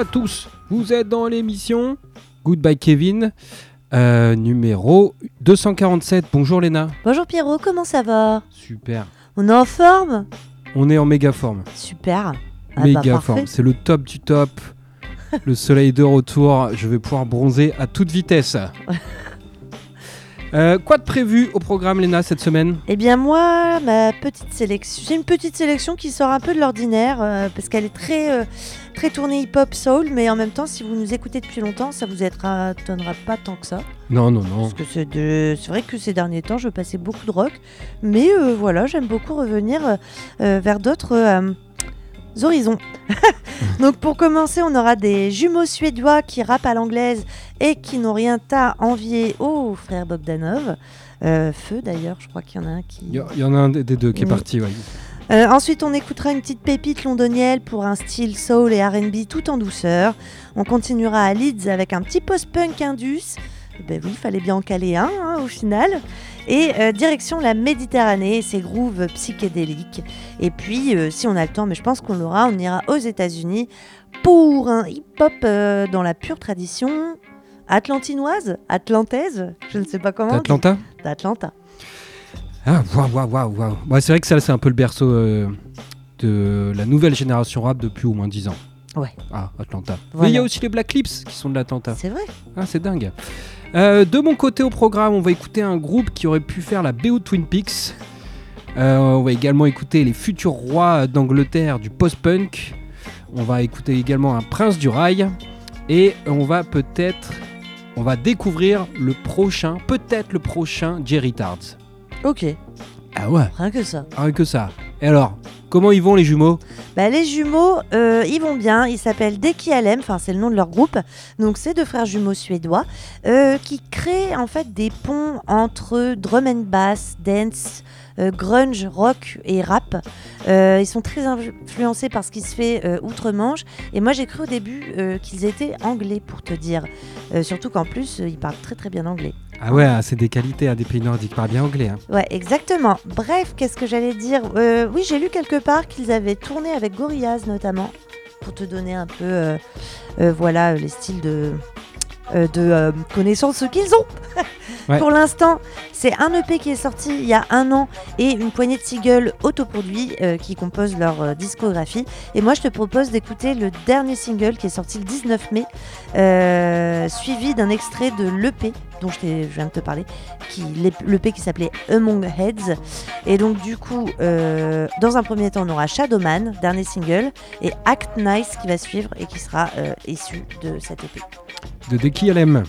À tous. Vous êtes dans l'émission Goodbye Kevin, euh, numéro 247. Bonjour Léna. Bonjour Pierrot, comment ça va? Super. On est en forme? On est en méga forme. Super. Ah méga bah, parfait. forme. C'est le top du top. le soleil de retour. Je vais pouvoir bronzer à toute vitesse. Euh, quoi de prévu au programme, Léna, cette semaine? Eh bien moi, ma petite sélection, j'ai une petite sélection qui sort un peu de l'ordinaire euh, parce qu'elle est très euh, très tournée hip-hop soul, mais en même temps, si vous nous écoutez depuis longtemps, ça vous étonnera pas tant que ça. Non, non, non. Parce que c'est de- vrai que ces derniers temps, je passais beaucoup de rock, mais euh, voilà, j'aime beaucoup revenir euh, vers d'autres euh, horizons. Donc pour commencer, on aura des jumeaux suédois qui rappent à l'anglaise et qui n'ont rien à envier au frère Bogdanov. Feu d'ailleurs, je crois qu'il y en a un qui... Il y, en a un des deux qui est Oui. parti, ouais. Euh, ensuite, on écoutera une petite pépite londonienne pour un style soul et RB tout en douceur. On continuera à Leeds avec un petit post-punk indus. Eh Ben oui, il fallait bien en caler un hein, au final. Et euh, direction la Méditerranée et ses grooves psychédéliques. Et puis, euh, si on a le temps, mais je pense qu'on l'aura, on ira aux États-Unis pour un hip-hop euh, dans la pure tradition atlantinoise, atlantaise, je ne sais pas comment. on dit. Atlanta D'Atlanta. Ah, waouh, waouh, waouh, waouh. Ouais, c'est vrai que ça, c'est un peu le berceau euh, de la nouvelle génération rap depuis au moins 10 ans. Ouais. Ah, Atlanta. Voilà. Mais il y a aussi les Black Lips qui sont de l'Atlanta. C'est vrai. Ah, c'est dingue. Euh, de mon côté au programme, on va écouter un groupe qui aurait pu faire la BO de Twin Peaks. Euh, on va également écouter les futurs rois d'Angleterre du post-punk. On va écouter également un prince du rail. Et on va peut-être... On va découvrir le prochain, peut-être le prochain Jerry Tards. Ok, Ah ouais, rien que ça. rien que ça. Et alors, comment ils vont les jumeaux? Bah, les jumeaux, euh, ils vont bien. Ils s'appellent Deki Alem, enfin c'est le nom de leur groupe. Donc c'est deux frères jumeaux suédois euh, qui créent en fait des ponts entre drum and bass, dance, euh, grunge, rock et rap. Ils sont très influencés par ce qui se fait outre-Manche. Et moi j'ai cru au début qu'ils étaient anglais pour te dire. Surtout qu'en plus ils parlent très très bien anglais. Ah ouais, c'est des qualités à des pays nordiques, parlent bien anglais. hein. Ouais, exactement. Bref, qu'est-ce que j'allais dire? Euh, Oui, j'ai lu quelque part qu'ils avaient tourné avec Gorillaz notamment, pour te donner un peu, euh, euh, voilà, les styles de, de euh, connaissance qu'ils ont. Ouais. Pour l'instant, c'est un EP qui est sorti il y a un an et une poignée de singles autoproduits euh, qui composent leur euh, discographie. Et moi, je te propose d'écouter le dernier single qui est sorti le 19 mai, euh, suivi d'un extrait de l'EP dont je, je viens de te parler, qui l'EP qui s'appelait Among Heads. Et donc du coup, euh, dans un premier temps, on aura Shadowman, dernier single, et Act Nice qui va suivre et qui sera euh, issu de cet EP. De Deki Alem.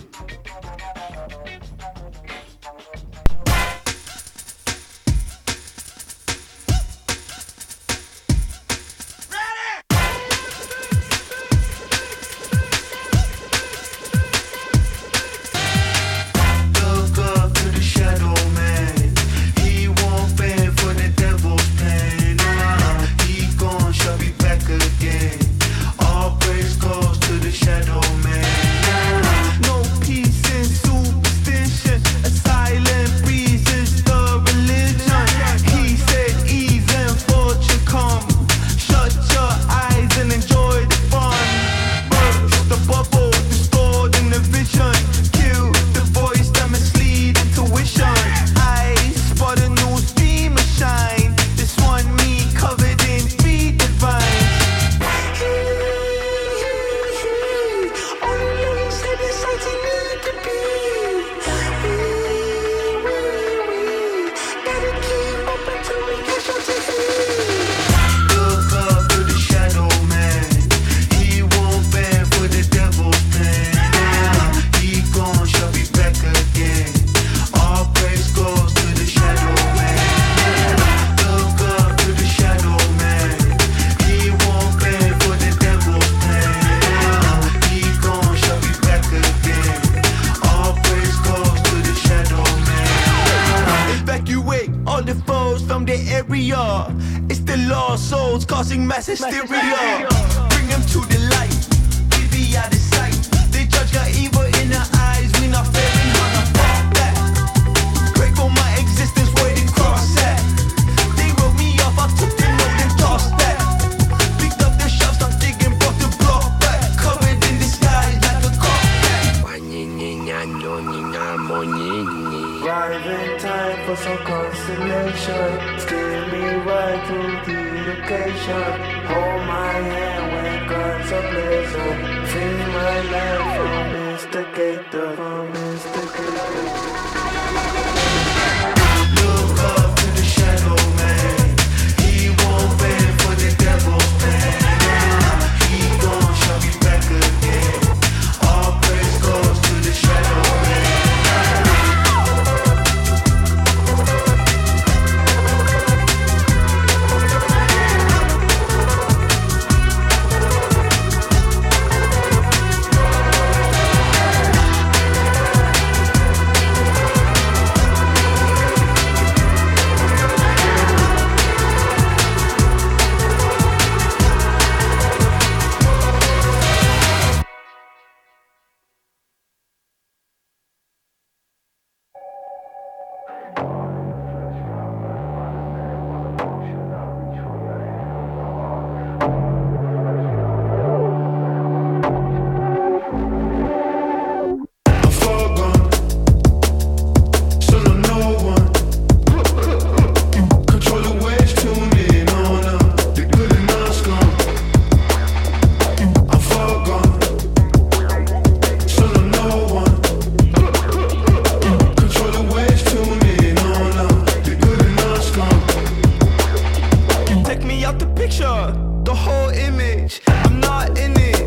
Picture, the whole image. I'm not in it,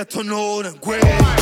get to know the great.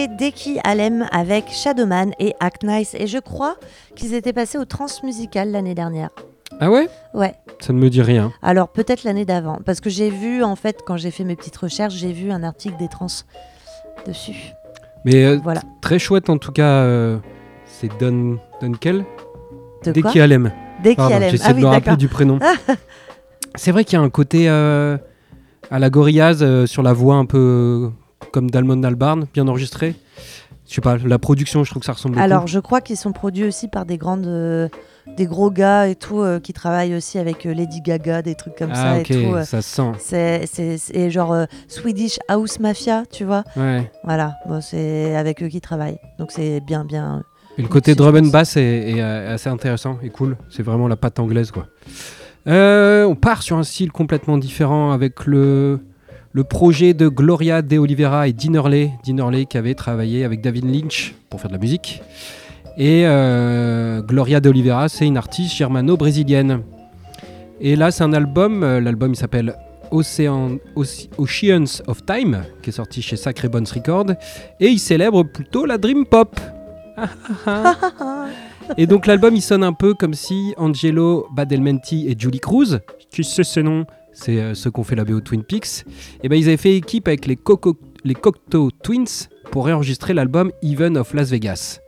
C'était Deki Alem avec Shadowman et Act Nice. Et je crois qu'ils étaient passés au Transmusical l'année dernière. Ah ouais? Ouais, Ça ne me dit rien. alors peut-être l'année d'avant. Parce que j'ai vu, en fait, quand j'ai fait mes petites recherches, j'ai vu un article des trans dessus. Mais euh, Voilà. très chouette en tout cas. euh, c'est Don Dunkel De Dès quoi? Qui Alem. Deki Alem. J'essaie Ah de oui, me rappeler du prénom. c'est vrai qu'il y a un côté euh, à la Gorillaz sur la voix un peu comme d'Almond Albarn, bien enregistré. Je sais pas, la production, je trouve que ça ressemble beaucoup. Alors, je crois qu'ils sont produits aussi par des grandes, euh, des gros gars et tout, euh, qui travaillent aussi avec euh, Lady Gaga, des trucs comme ah ça et tout. ça se sent. C'est, c'est, c'est genre Swedish House Mafia, tu vois. Ouais. Voilà, bon, c'est avec eux qui travaillent. Donc c'est bien, bien. Et le côté drum and bass est, est, assez intéressant et cool. C'est vraiment la patte anglaise, quoi. On part sur un style complètement différent avec le, le projet de Gloria De Oliveira et Dinnerley. Dinnerley qui avait travaillé avec David Lynch pour faire de la musique. Et euh, Gloria De Oliveira, c'est une artiste germano-brésilienne. Et là, c'est un album. euh, L'album, il s'appelle Ocean, Oce- Oceans of Time, qui est sorti chez Sacré Bones Records, et il célèbre plutôt la Dream Pop. Et donc l'album il sonne un peu comme si Angelo Badelmenti et Julie Cruz, qui c'est ce nom, c'est euh, ceux qui ont fait la BO Twin Peaks, et ben ils avaient fait équipe avec les, Coco- les Cocteau Twins pour réenregistrer l'album Even of Las Vegas.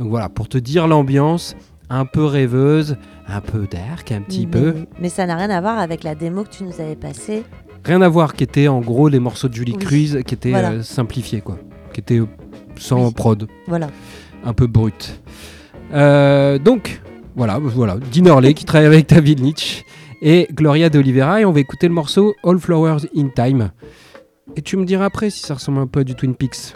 Donc voilà, pour te dire l'ambiance, un peu rêveuse, un peu dark, un petit mais, peu. Mais ça n'a rien à voir avec la démo que tu nous avais passée. Rien à voir, qui était en gros les morceaux de Julie Oui, Cruz, qui étaient voilà. euh, simplifiés, quoi. Qui étaient euh, sans Oui. prod, Voilà. un peu brut. Euh, donc, voilà, voilà. Dinorley qui travaille avec David Nietzsche et Gloria de Oliveira, et on va écouter le morceau All Flowers in Time. Et tu me diras après si ça ressemble un peu à du Twin Peaks.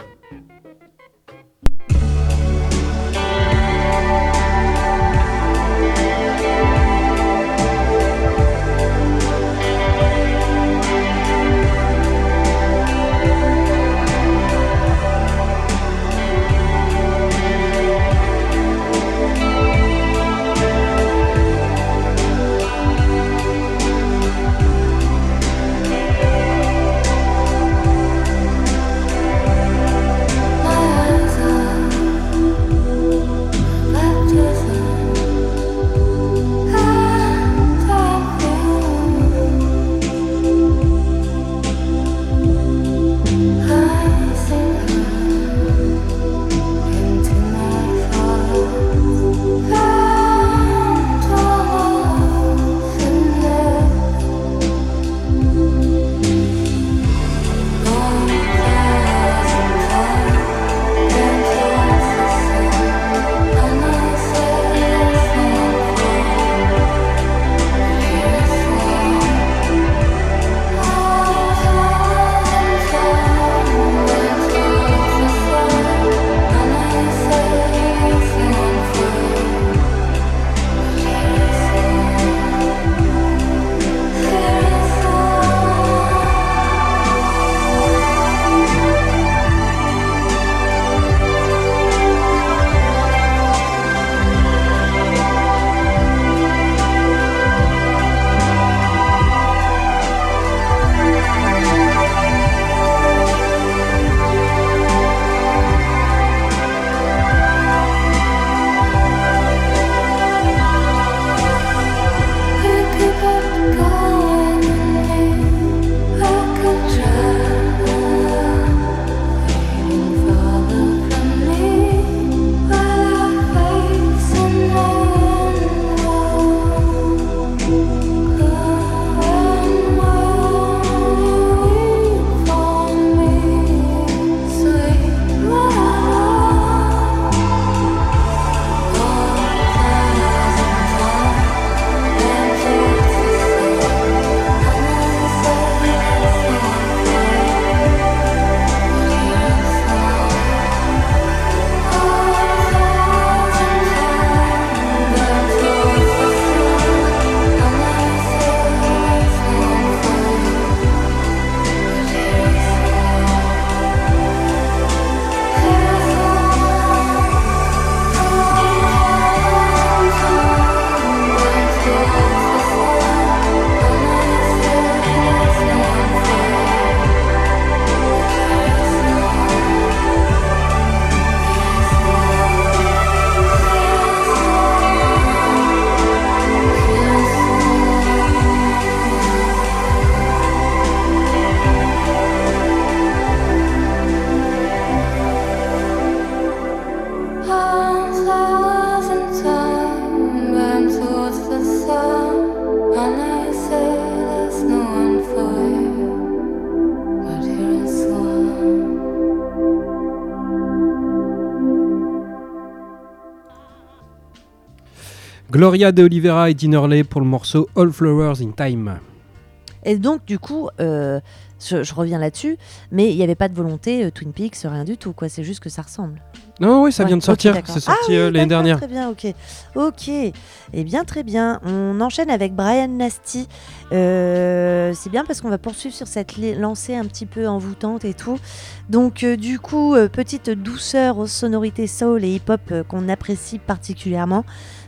Gloria de Oliveira et Dinnerley pour le morceau All Flowers in Time. Et donc, du coup, euh, je, je reviens là-dessus, mais il n'y avait pas de volonté, euh, Twin Peaks, rien du tout, quoi. C'est juste que ça ressemble. Non, oui, ça Ouais, vient de sortir. c'est sorti Ah oui, euh, l'année dernière. Très bien, ok. Ok. Eh bien, très bien. On enchaîne avec Brian Nasty. Euh, c'est bien parce qu'on va poursuivre sur cette lancée un petit peu envoûtante et tout. Donc, euh, du coup, petite douceur aux sonorités soul et hip-hop qu'on apprécie particulièrement.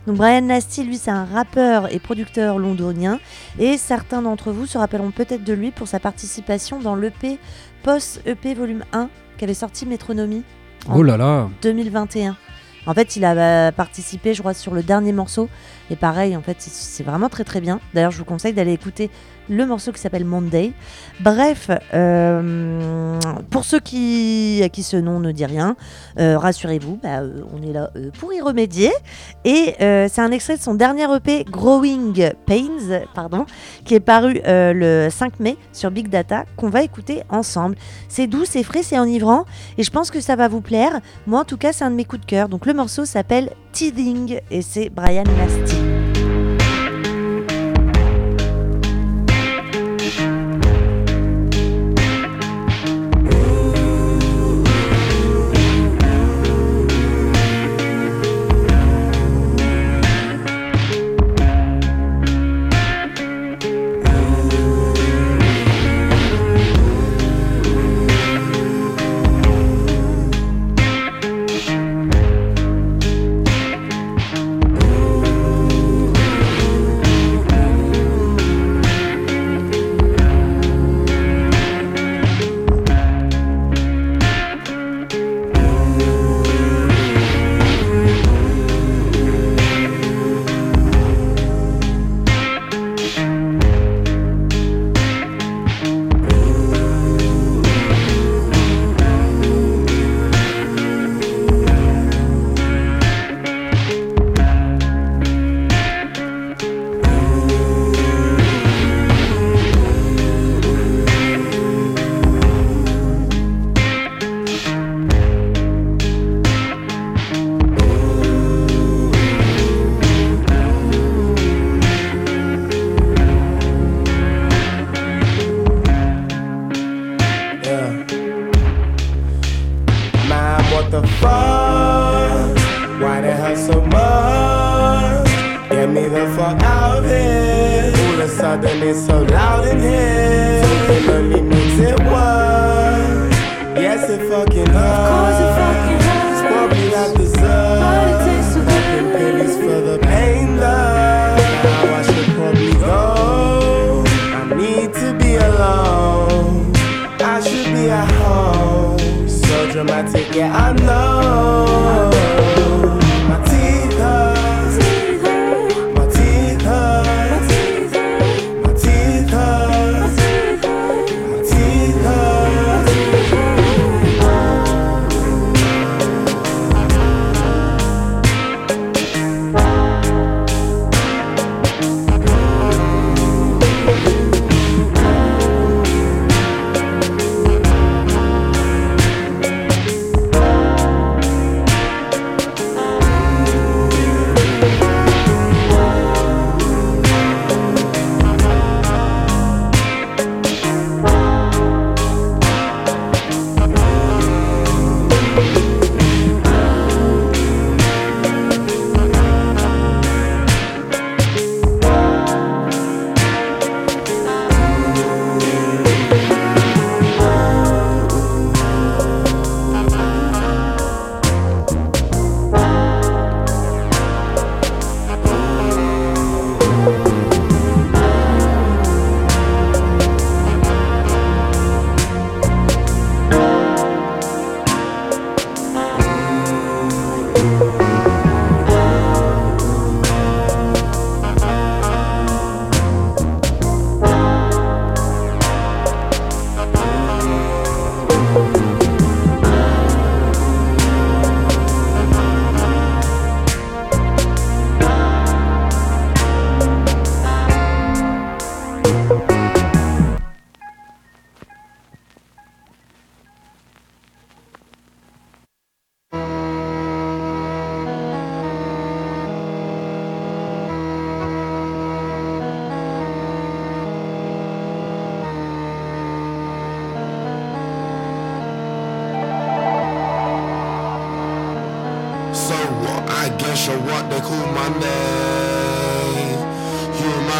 Donc, Brian Nasty, lui, c'est un rappeur et producteur londonien. Et certains d'entre vous se rappelleront peut-être de lui pour sa participation dans l'EP Post-EP Volume 1 qu'avait sorti Métronomie. Oh là là. 2021. En fait, il a euh, participé, je crois, sur le dernier morceau. Et pareil, en fait, c'est- c'est vraiment très très bien. D'ailleurs, je vous conseille d'aller écouter le morceau qui s'appelle Monday. Bref, euh, pour ceux qui, à qui ce nom ne dit rien, euh, rassurez-vous, bah, euh, on est là pour y remédier. Et c'est un extrait de son dernier EP, Growing Pains, pardon, qui est paru le 5 mai sur Big Data, qu'on va écouter ensemble. C'est doux, c'est frais, c'est enivrant. Et je pense que ça va vous plaire. Moi, en tout cas, c'est un de mes coups de cœur. Donc, le morceau s'appelle Teething et c'est Brian Nasty.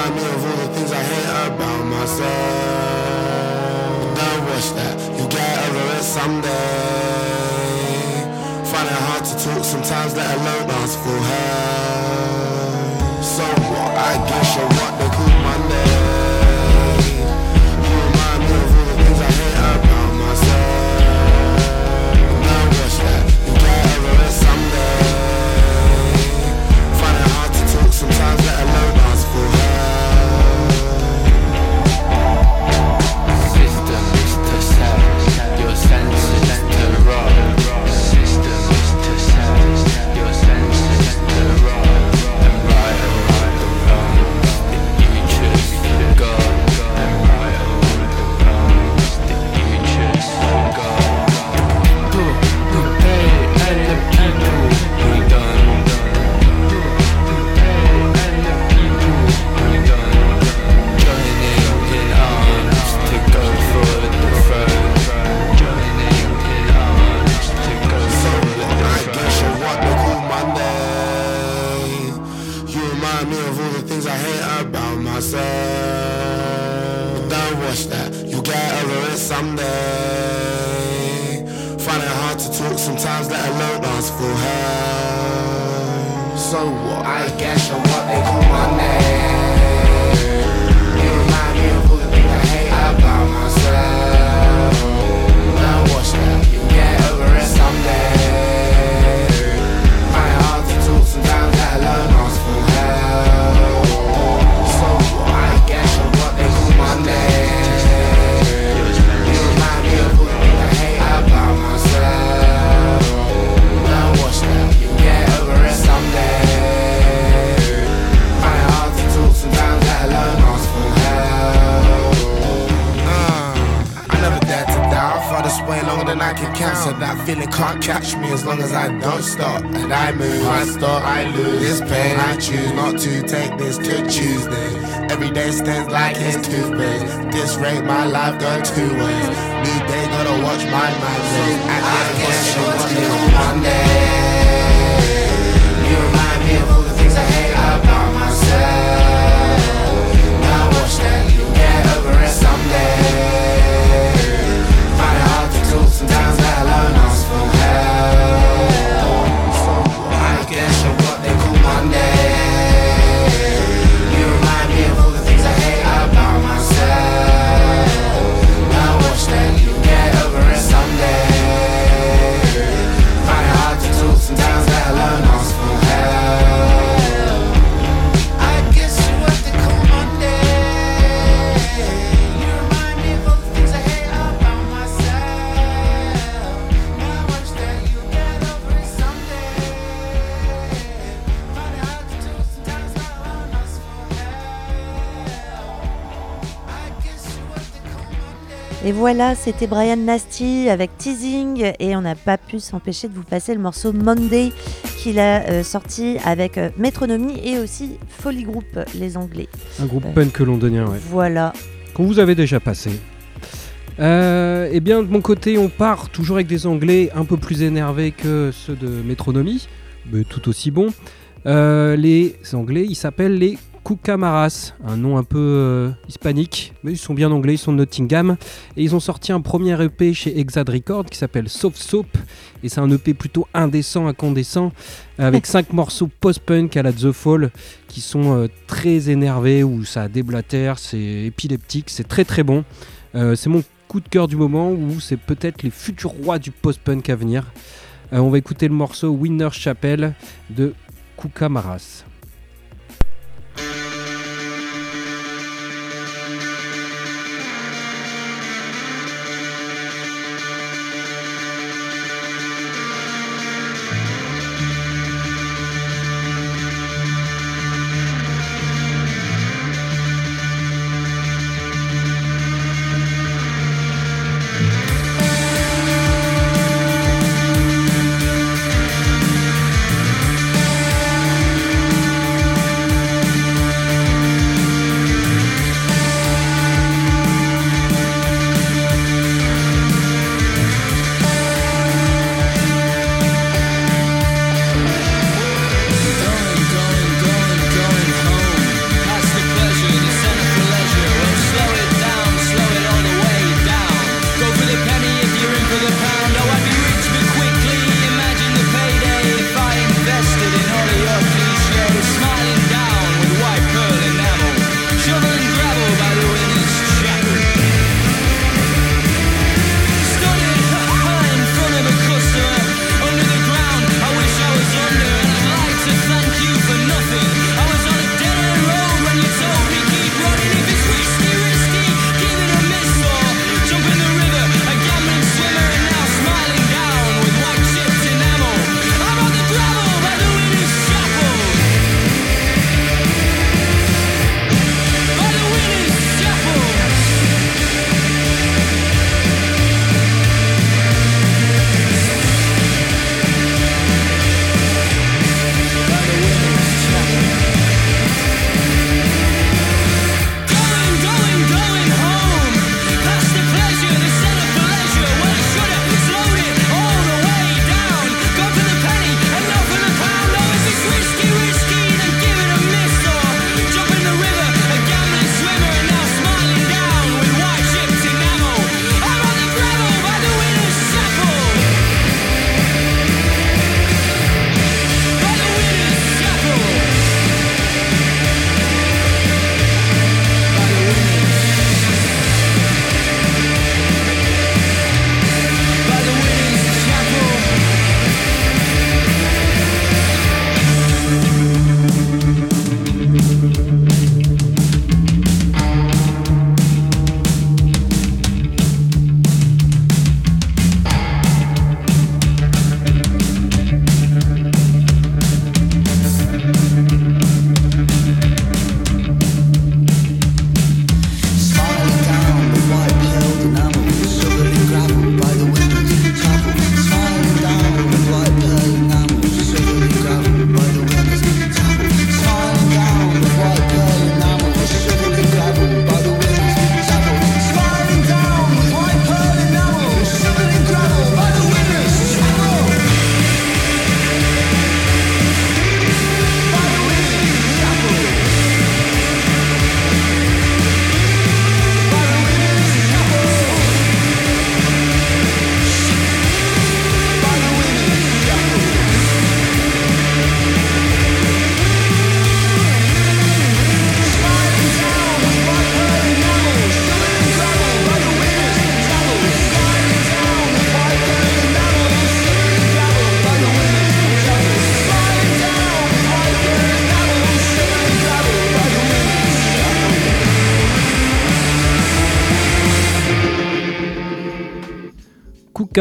Remind me of all the things I hate about myself. Don't watch that, you get over it someday. Find it hard to talk sometimes, let alone ask for help. So what? I guess you're can't catch me as long as I don't stop. And I move, I stop, I lose. This pain, I choose not to take this to Tuesday. Every day stands like his toothpaste. This rate, my life done two ways. New day, gotta watch my mind. I guess you want me on Monday. You remind me of all the things I hate about myself. Now watch that, you get over it someday. Find it hard to talk sometimes, let alone Et voilà, c'était Brian Nasty avec Teasing et on n'a pas pu s'empêcher de vous passer le morceau Monday qu'il a euh, sorti avec euh, Métronomie et aussi Folly Group, les Anglais. Un groupe Ouais. punk londonien, ouais. Voilà. qu'on vous avait déjà passé. Euh, eh bien, de mon côté, on part toujours avec des Anglais un peu plus énervés que ceux de Métronomie, mais tout aussi bons. Euh, les Anglais, ils s'appellent les Kukamaras, un nom un peu euh, hispanique, mais ils sont bien anglais, ils sont de Nottingham. Et ils ont sorti un premier EP chez Exad Records qui s'appelle Soft Soap. Et c'est un EP plutôt indécent, incandescent, avec cinq morceaux post-punk à la The Fall qui sont euh, très énervés, où ça déblatère, c'est épileptique, c'est très très bon. Euh, c'est mon coup de cœur du moment, où c'est peut-être les futurs rois du post-punk à venir. On va écouter le morceau Winner Chapel de Kukamaras.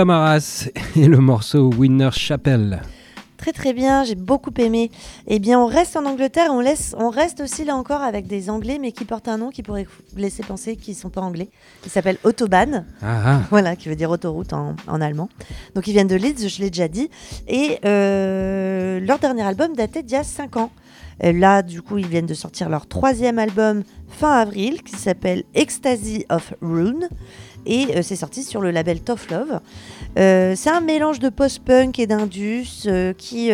Camaras et le morceau Winner Chapel. Très très bien, j'ai beaucoup aimé. Eh bien, on reste en Angleterre, on, laisse, on reste aussi là encore avec des Anglais, mais qui portent un nom qui pourrait laisser penser qu'ils ne sont pas anglais. Ils s'appellent Autobahn, Ah, ah. voilà, qui veut dire autoroute en, en allemand. Donc ils viennent de Leeds, je l'ai déjà dit. Et euh, leur dernier album datait d'il y a 5 ans. Là, du coup, ils viennent de sortir leur troisième album fin avril, qui s'appelle Ecstasy of Rune. Et euh, c'est sorti sur le label Tough Love. Euh, c'est un mélange de post-punk et d'indus euh, qui,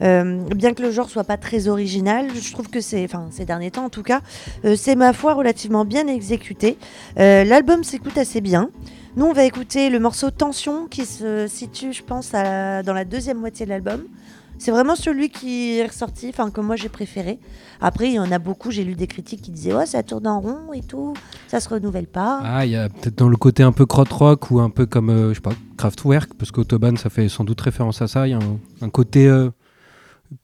bien que le genre soit pas très original, je trouve que c'est, enfin ces derniers temps en tout cas, c'est ma foi relativement bien exécuté. L'album s'écoute assez bien. Nous, on va écouter le morceau Tension qui se situe, je pense, dans la deuxième moitié de l'album. C'est vraiment celui qui est ressorti, enfin que moi j'ai préféré. Après, il y en a beaucoup, j'ai lu des critiques qui disaient ouais ça tourne en rond et tout, ça se renouvelle pas. Ah, il y a peut-être dans le côté un peu krautrock ou un peu comme, euh, je sais pas, Kraftwerk, parce qu'Autobahn, ça fait sans doute référence à ça. Il y a un, un côté euh,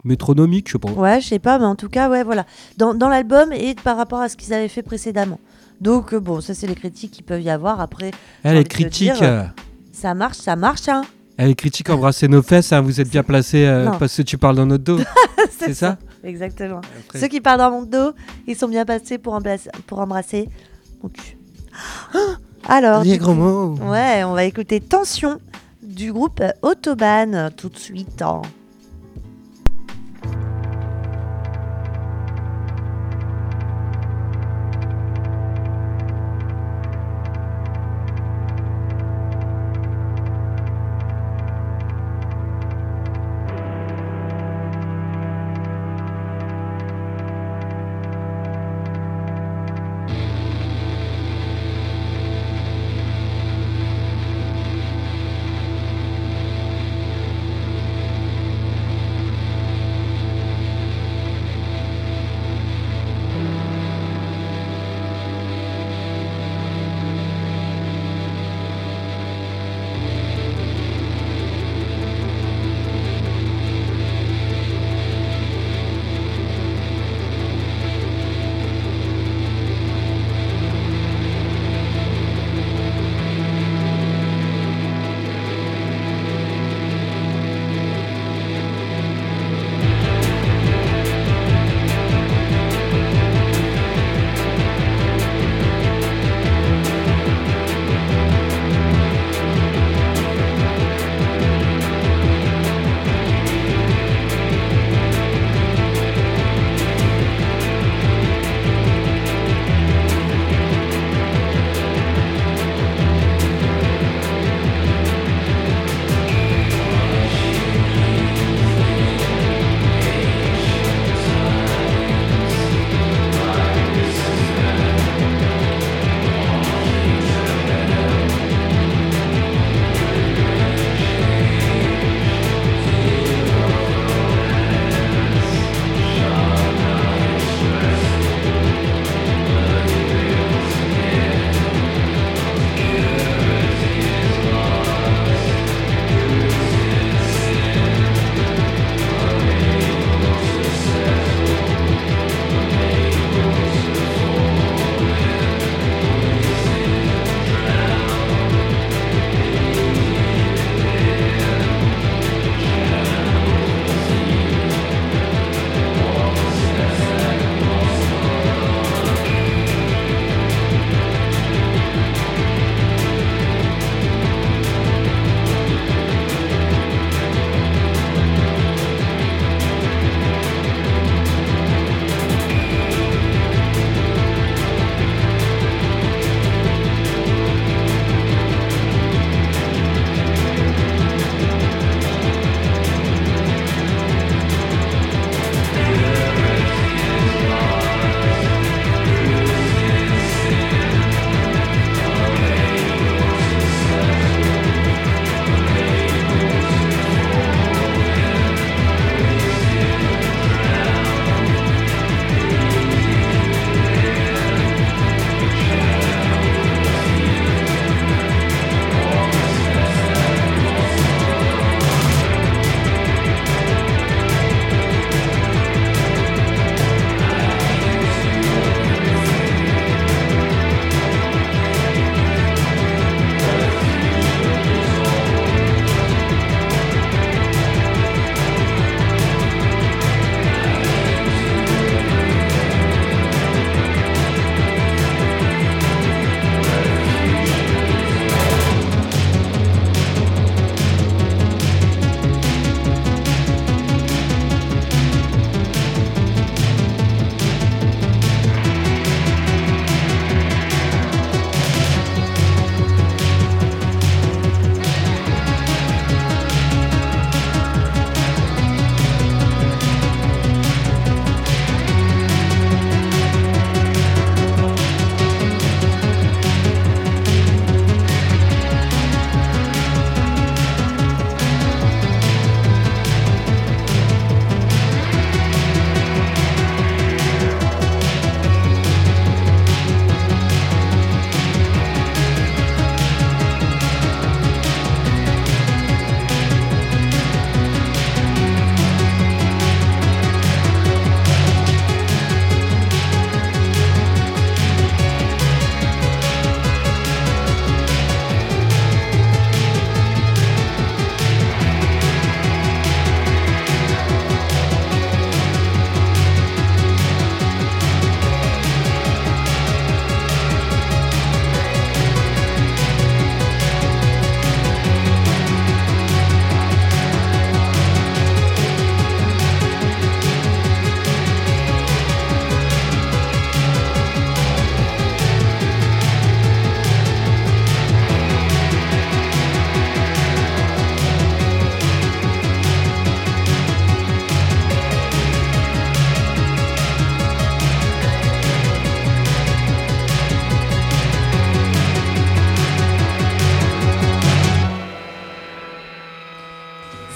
métronomique, je sais pas. Ouais, je sais pas, mais en tout cas, ouais, voilà. Dans, dans l'album et par rapport à ce qu'ils avaient fait précédemment. Donc, euh, bon, ça, c'est les critiques qui peuvent y avoir. Après, Elle envie est de te critique. dire, euh, ça marche, ça marche, hein. Elle est critique, embrasser nos fesses, hein, vous êtes bien placé euh, parce que tu parles dans notre dos. C'est ça? Exactement. Après- Ceux qui parlent dans mon dos, ils sont bien passés pour, embrasser- pour embrasser mon cul. Alors, Les gros mots. ouais, on va écouter Tension du groupe Autobahn tout de suite. hein.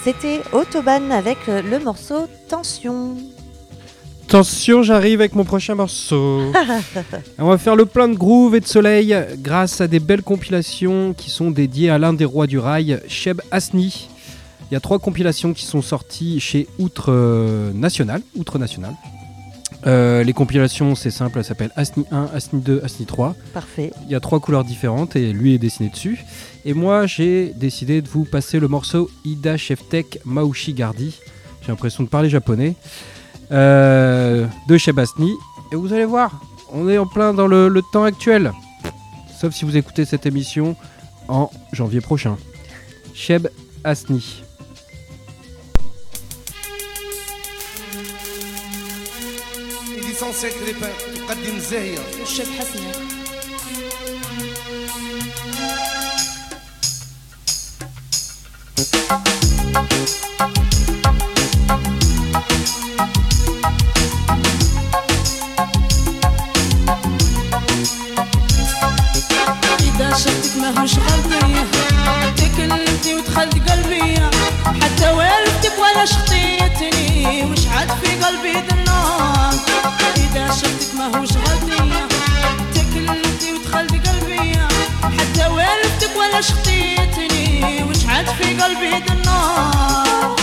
C'était Autobahn avec euh, le morceau Tension. Attention, j'arrive avec mon prochain morceau. On va faire le plein de groove et de soleil grâce à des belles compilations qui sont dédiées à l'un des rois du rail, Sheb Asni. Il y a trois compilations qui sont sorties chez Outre euh, National. Outre National. Euh, les compilations, c'est simple, elles s'appellent Asni 1, Asni 2, Asni 3. Parfait. Il y a trois couleurs différentes et lui est dessiné dessus. Et moi, j'ai décidé de vous passer le morceau Ida Sheftek Maushi Gardi. J'ai l'impression de parler japonais. Euh, de Cheb Asni. Et vous allez voir, on est en plein dans le, temps actuel. Sauf si vous écoutez cette émission en janvier prochain. Cheb Asni. Licencié إذا شفتك ماهوش غلطية تكلمتي ودخلت قلبي. حتى والدتك ولا شخطيتني. وش عاد في قلبي النار إذا شفتك ماهوش غلطية خشطيتني وشعت في قلبي دنار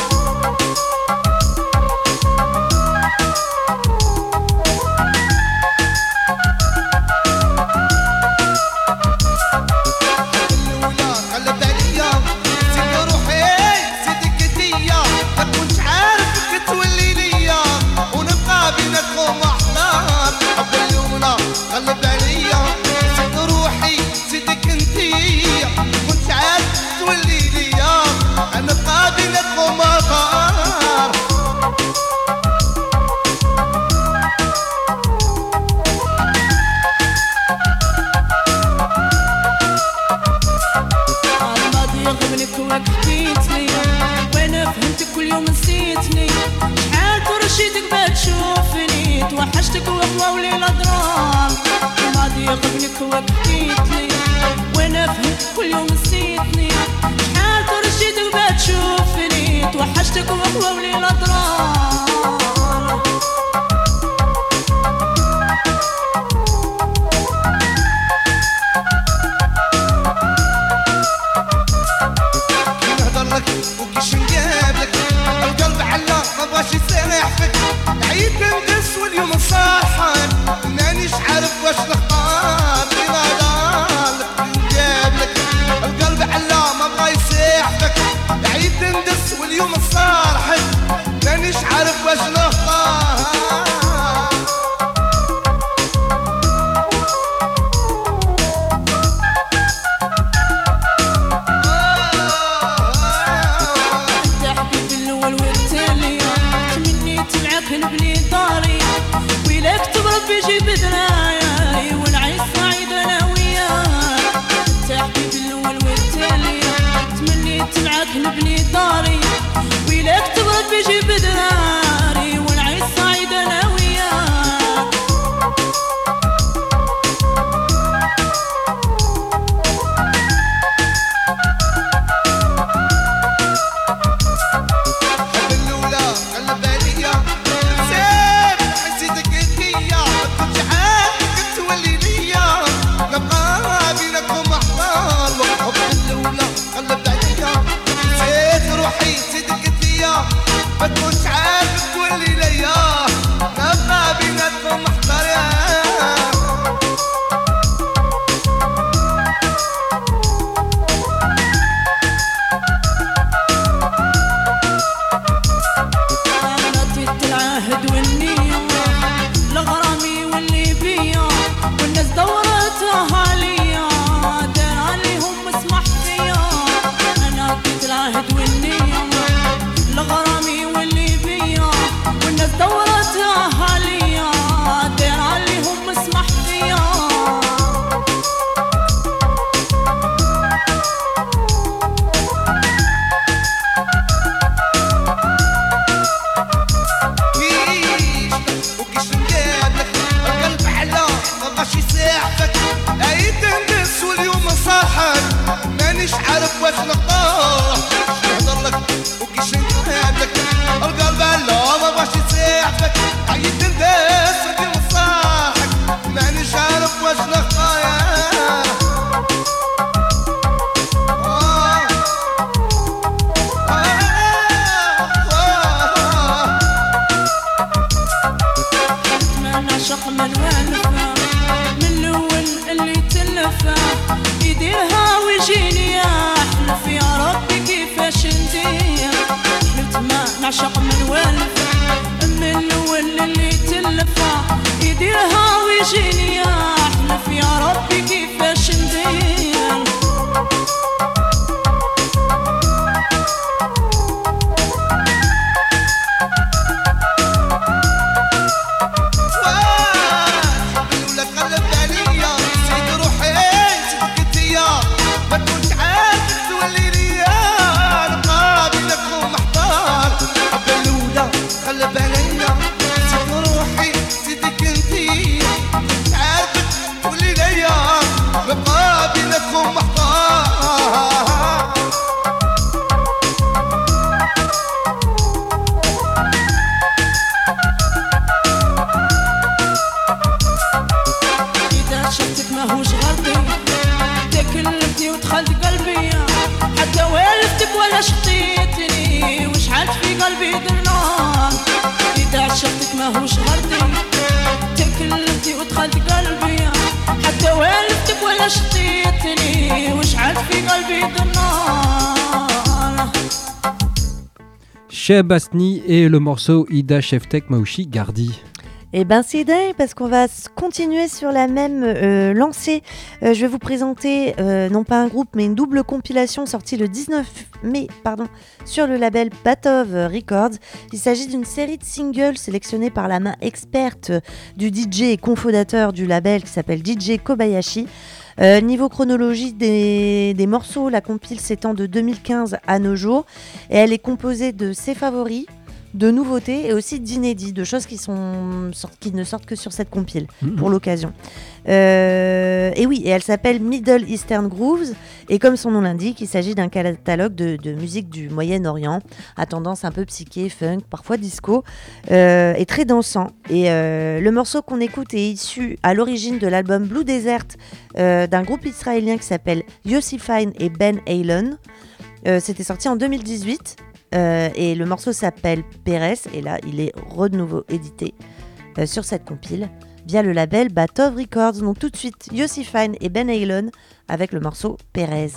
Now up. Asni et le morceau Ida Sheftek Maushi Gardi. Eh ben c'est dingue parce qu'on va continuer sur la même euh, lancée. Euh, je vais vous présenter euh, non pas un groupe mais une double compilation sortie le 19 mai pardon, sur le label Batov Records. Il s'agit d'une série de singles sélectionnés par la main experte du DJ et cofondateur du label qui s'appelle DJ Kobayashi. Euh, niveau chronologie des, des morceaux, la compile s'étend de 2015 à nos jours. Et elle est composée de ses favoris, de nouveautés et aussi d'inédits, de choses qui, sont, sort- qui ne sortent que sur cette compile pour l'occasion. Euh, et oui, et elle s'appelle Middle Eastern Grooves et comme son nom l'indique, il s'agit d'un catalogue de, musique du Moyen-Orient à tendance un peu psyché, funk, parfois disco euh, et très dansant. Et euh, le morceau qu'on écoute est issu à l'origine de l'album Blue Desert euh, d'un groupe israélien qui s'appelle Yossi Fine et Ben. Euh, C'était sorti en 2018 euh, et le morceau s'appelle Pérez et là il est de nouveau édité sur cette compile via le label Batov Records. Donc tout de suite Yossi Fine et Ben Alon avec le morceau Pérez.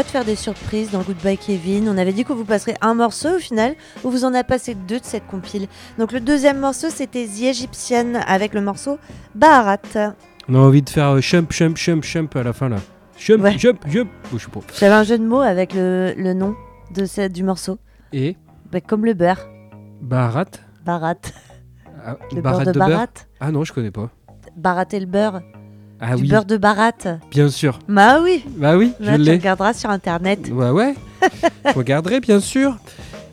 Pas de faire des surprises dans Goodbye Kevin. On avait dit qu'on vous passerait un morceau au final, où vous en a passé deux de cette compile. Donc le deuxième morceau, c'était The Egyptian avec le morceau Baharat. On a envie de faire euh, chump, chump, chump, chump à la fin là. Chump, Ouais. chump, chump. Oh, je sais pas. J'avais un jeu de mots avec le, le nom de cette, du morceau. Et Bah, comme le beurre. Barat. Barat. Ah, Le beurre de, Barat. Ah non, je connais pas. Barat et le beurre. Ah du oui, beurre de Barat. bien sûr. Bah oui. Bah oui, je Là, tu l'ai. regarderas sur internet. Ouais, ouais. je regarderai, bien sûr.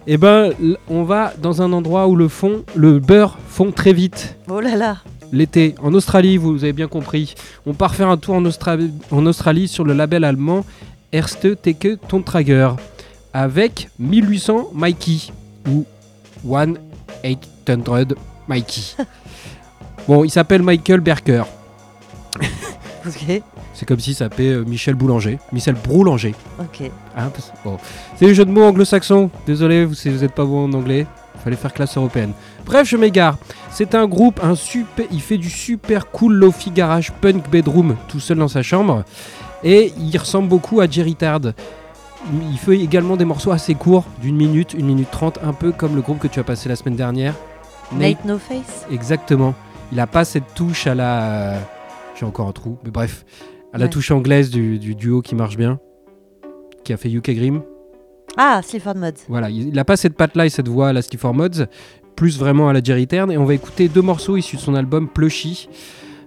Et ben, on va dans un endroit où le fond, le beurre fond très vite. Oh là là. L'été, en Australie, vous avez bien compris. On part faire un tour en, Austra- en Australie sur le label allemand Erste Teke Tontrager avec 1800 Mikey ou 1800 Mikey. bon, il s'appelle Michael Berker. Ok. C'est comme si ça s'appelait euh, Michel Boulanger. Michel Broulanger. Ok. Hein, parce- bon. C'est des jeux de mots anglo-saxons. Désolé vous- si vous n'êtes pas bon en anglais. Fallait faire classe européenne. Bref, je m'égare. C'est un groupe, un super, il fait du super cool lofi garage punk bedroom tout seul dans sa chambre. Et il ressemble beaucoup à Jerry Tard. Il fait également des morceaux assez courts, d'une minute, une minute trente, un peu comme le groupe que tu as passé la semaine dernière. Nate No Face. Exactement. Il a pas cette touche à la. J'ai encore un trou, mais bref. À la Ouais. touche anglaise du, du duo qui marche bien. Qui a fait UK Grim. Ah, Clifford Mods. Voilà, il n'a pas cette patte-là et cette voix à la Ski for Mods, plus vraiment à la Jerry Tern. Et on va écouter deux morceaux issus de son album Plushy.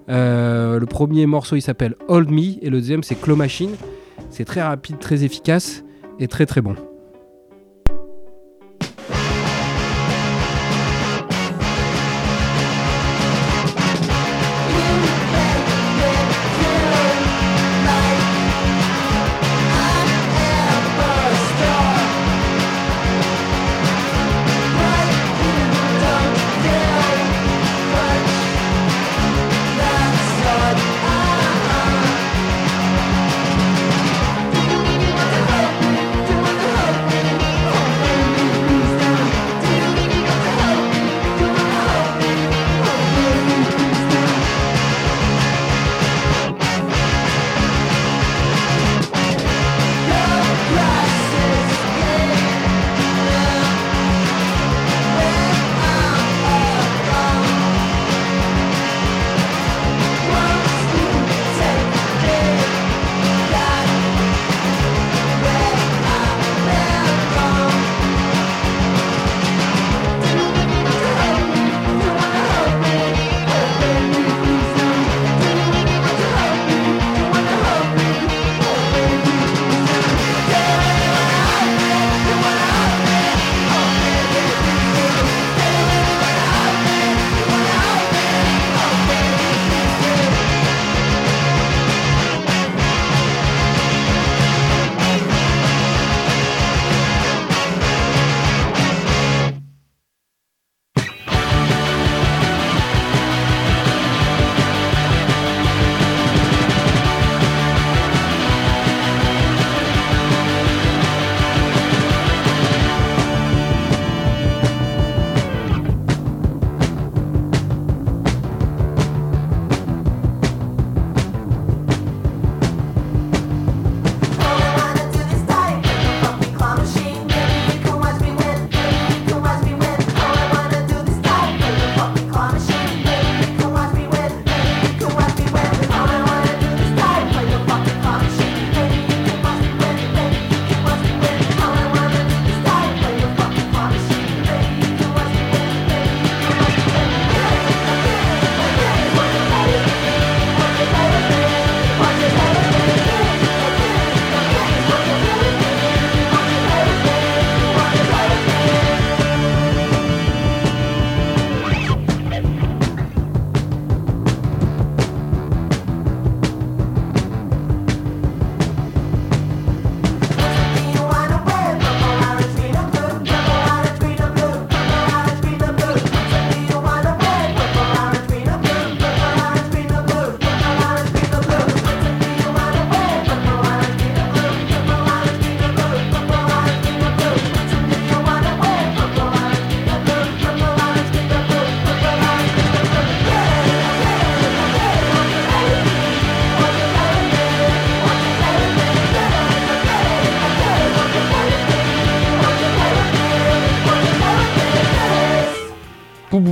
Euh, le premier morceau il s'appelle Hold Me et le deuxième c'est Claw Machine. C'est très rapide, très efficace et très très bon.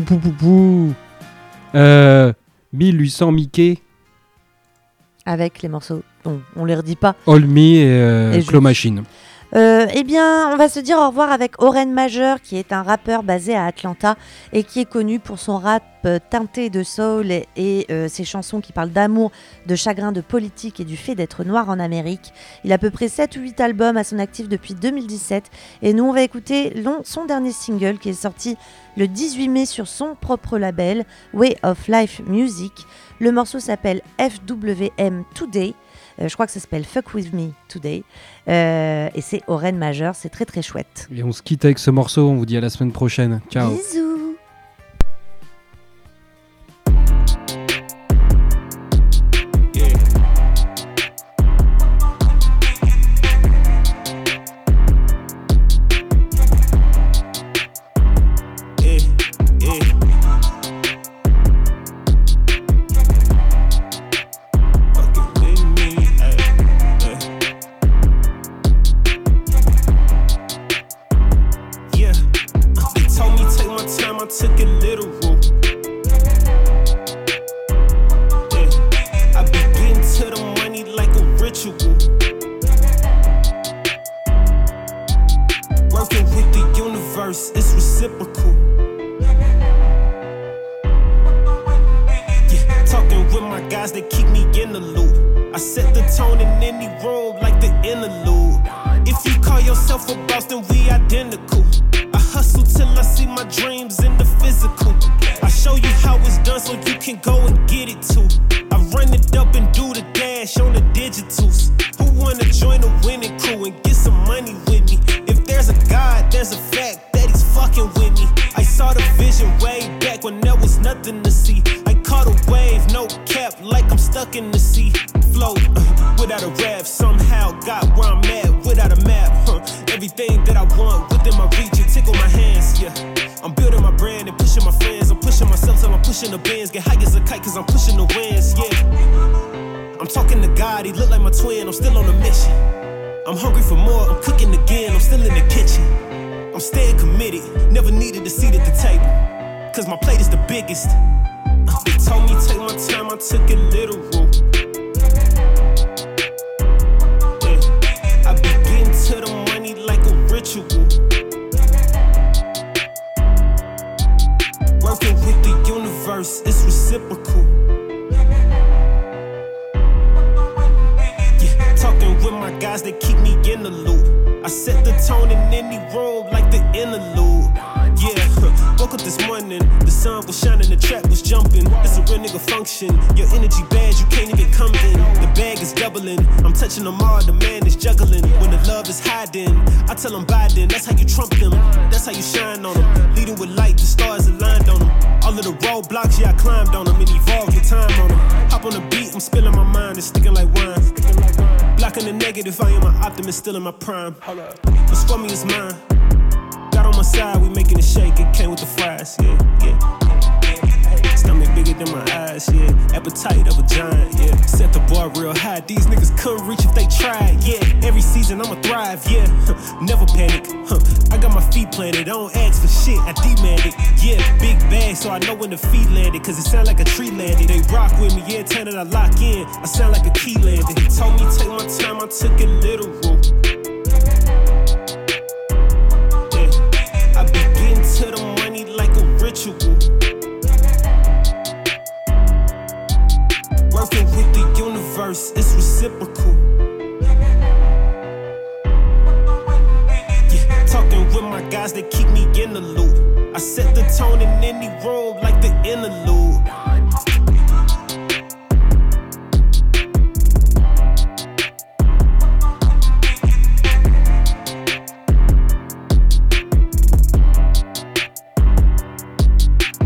Pou, pou, pou, pou, pou. Euh, 1800 Mickey, Avec les morceaux. Bon, on les redit pas. All Me et, euh, Et Claw je- Machine. Euh, eh bien, on va se dire au revoir avec Oren Major, qui est un rappeur basé à Atlanta et qui est connu pour son rap euh, teinté de soul et, euh, ses chansons qui parlent d'amour, de chagrin, de politique et du fait d'être noir en Amérique. Il a à peu près 7 ou 8 albums à son actif depuis 2017 et nous on va écouter son dernier single qui est sorti le 18 mai sur son propre label Way of Life Music. Le morceau s'appelle FWM Today. Euh, je crois que ça s'appelle Fuck With Me Today. Euh, et c'est Oren Major, c'est très très chouette. Et on se quitte avec ce morceau, on vous dit à la semaine prochaine. Ciao. Bisous tell them Biden, that's how you trump them. That's how you shine on them. Leading with light, the stars aligned on them. All of the roadblocks, yeah, I climbed on them and evolved with time on them. Hop on the beat, I'm spilling my mind, it's sticking like wine. Blocking the negative, I am an optimist, still in my prime. What's for me is mine. Got on my side, we making it shake. It came with the fries, yeah, yeah. Than my eyes, yeah. Appetite of a giant, yeah. Set the bar real high. These niggas couldn't reach if they tried, yeah. Every season I'ma thrive, yeah. Never panic, huh. I got my feet planted. I don't ask for shit, I demand it, yeah. Big bag, so I know when the feet landed. Cause it sound like a tree landed. They rock with me, yeah. Turn it, I lock in. I sound like a key landed. He told me take my time, I took it literal. guys that keep me in the loop. I set the tone in any room like the interlude.